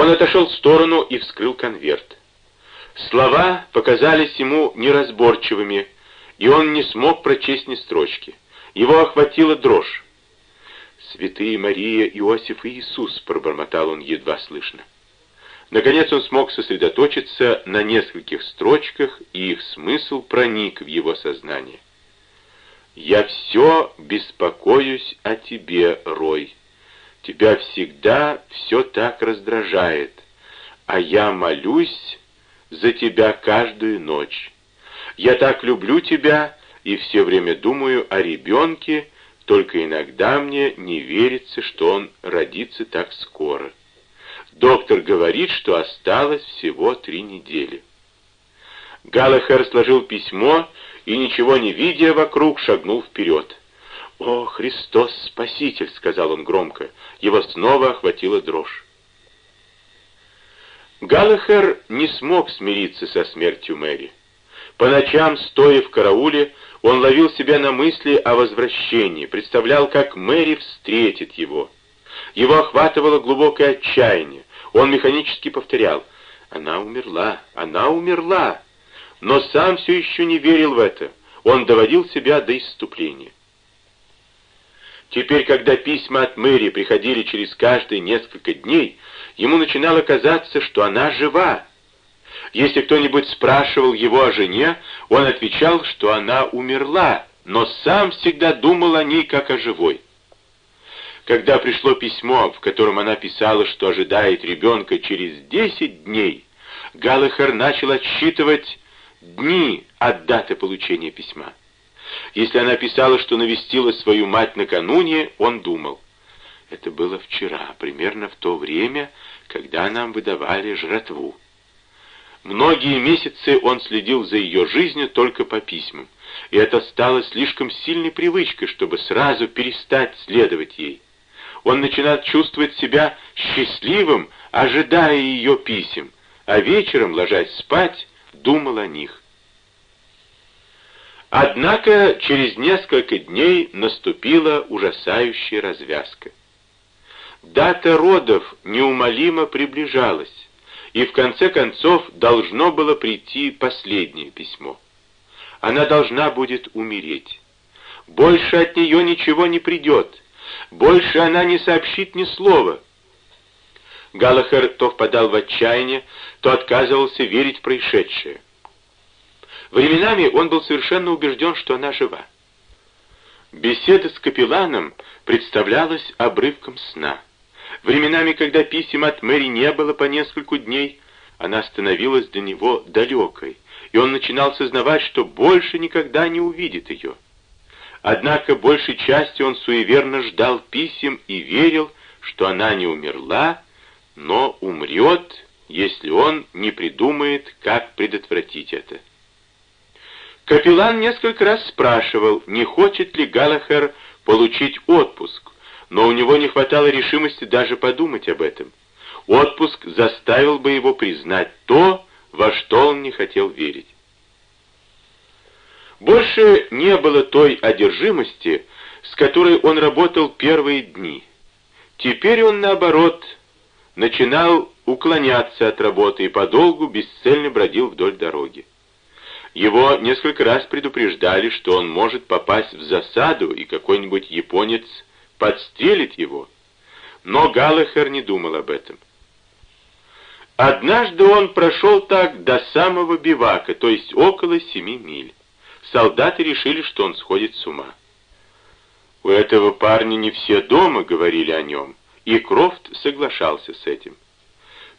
Он отошел в сторону и вскрыл конверт. Слова показались ему неразборчивыми, и он не смог прочесть ни строчки. Его охватила дрожь. «Святые Мария, Иосиф и Иисус», — пробормотал он едва слышно. Наконец он смог сосредоточиться на нескольких строчках, и их смысл проник в его сознание. «Я все беспокоюсь о тебе, Рой. Тебя всегда все так раздражает, а я молюсь за тебя каждую ночь. Я так люблю тебя и все время думаю о ребенке, только иногда мне не верится, что он родится так скоро. Доктор говорит, что осталось всего три недели. Галлахер сложил письмо и, ничего не видя вокруг, шагнул вперед. «О, Христос Спаситель!» — сказал он громко. Его снова охватила дрожь. Галлахер не смог смириться со смертью Мэри. По ночам, стоя в карауле, он ловил себя на мысли о возвращении, представлял, как Мэри встретит его. Его охватывало глубокое отчаяние. Он механически повторял «Она умерла! Она умерла!» Но сам все еще не верил в это. Он доводил себя до исступления. Теперь, когда письма от Мэри приходили через каждые несколько дней, ему начинало казаться, что она жива. Если кто-нибудь спрашивал его о жене, он отвечал, что она умерла, но сам всегда думал о ней как о живой. Когда пришло письмо, в котором она писала, что ожидает ребенка через десять дней, Галлахер начал отсчитывать дни от даты получения письма. Если она писала, что навестила свою мать накануне, он думал, это было вчера, примерно в то время, когда нам выдавали жратву. Многие месяцы он следил за ее жизнью только по письмам, и это стало слишком сильной привычкой, чтобы сразу перестать следовать ей. Он начинал чувствовать себя счастливым, ожидая ее писем, а вечером, ложась спать, думал о них. Однако через несколько дней наступила ужасающая развязка. Дата родов неумолимо приближалась, и в конце концов должно было прийти последнее письмо. Она должна будет умереть. Больше от нее ничего не придет, больше она не сообщит ни слова. Галахер то впадал в отчаяние, то отказывался верить в происшедшее. Временами он был совершенно убежден, что она жива. Беседа с капелланом представлялась обрывком сна. Временами, когда писем от Мэри не было по нескольку дней, она становилась для него далекой, и он начинал сознавать, что больше никогда не увидит ее. Однако большей частью он суеверно ждал писем и верил, что она не умерла, но умрет, если он не придумает, как предотвратить это. Капеллан несколько раз спрашивал, не хочет ли Галахер получить отпуск, но у него не хватало решимости даже подумать об этом. Отпуск заставил бы его признать то, во что он не хотел верить. Больше не было той одержимости, с которой он работал первые дни. Теперь он, наоборот, начинал уклоняться от работы и подолгу бесцельно бродил вдоль дороги. Его несколько раз предупреждали, что он может попасть в засаду, и какой-нибудь японец подстрелит его. Но Галлахер не думал об этом. Однажды он прошел так до самого бивака, то есть около семи миль. Солдаты решили, что он сходит с ума. «У этого парня не все дома», — говорили о нем, и Крофт соглашался с этим.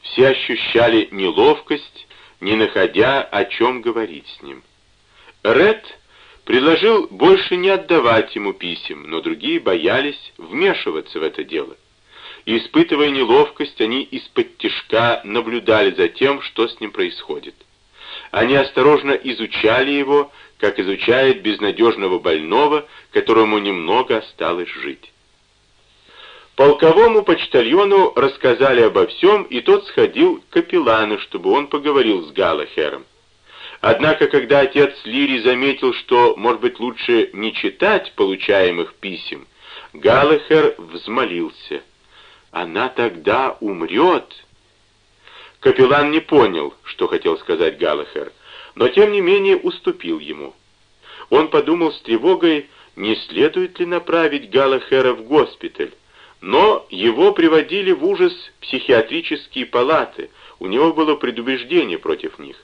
Все ощущали неловкость, не находя, о чем говорить с ним. Ред предложил больше не отдавать ему писем, но другие боялись вмешиваться в это дело. Испытывая неловкость, они из-под тишка наблюдали за тем, что с ним происходит. Они осторожно изучали его, как изучает безнадежного больного, которому немного осталось жить. Полковому почтальону рассказали обо всем, и тот сходил к капеллану, чтобы он поговорил с Галахером. Однако, когда отец Лири заметил, что, может быть, лучше не читать получаемых писем, Галахер взмолился. «Она тогда умрет!» Капеллан не понял, что хотел сказать Галлахер, но тем не менее уступил ему. Он подумал с тревогой, не следует ли направить Галлахера в госпиталь, но его приводили в ужас психиатрические палаты, у него было предубеждение против них.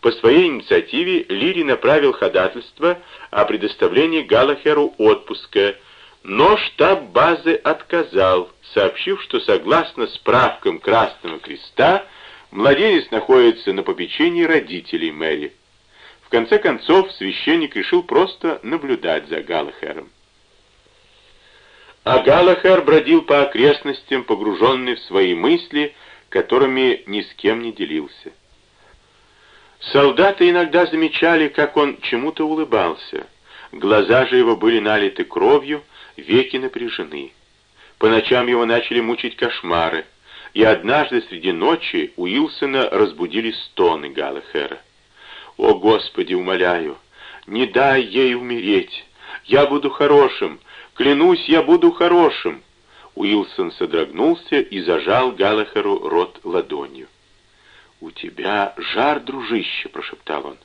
По своей инициативе Лири направил ходатайство о предоставлении Галлахеру отпуска, но штаб базы отказал, сообщив, что согласно справкам Красного Креста младенец находится на попечении родителей Мэри. В конце концов, священник решил просто наблюдать за Галлахером. А Галлахер бродил по окрестностям, погруженный в свои мысли, которыми ни с кем не делился. Солдаты иногда замечали, как он чему-то улыбался. Глаза же его были налиты кровью, веки напряжены. По ночам его начали мучить кошмары, и однажды среди ночи Уилсона разбудили стоны Галлахера. «О, Господи, умоляю, не дай ей умереть! Я буду хорошим! Клянусь, я буду хорошим!» Уилсон содрогнулся и зажал Галлахеру рот ладонью. «У тебя жар, дружище!» — прошептал он.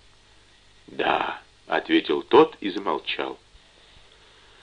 «Да», — ответил тот и замолчал.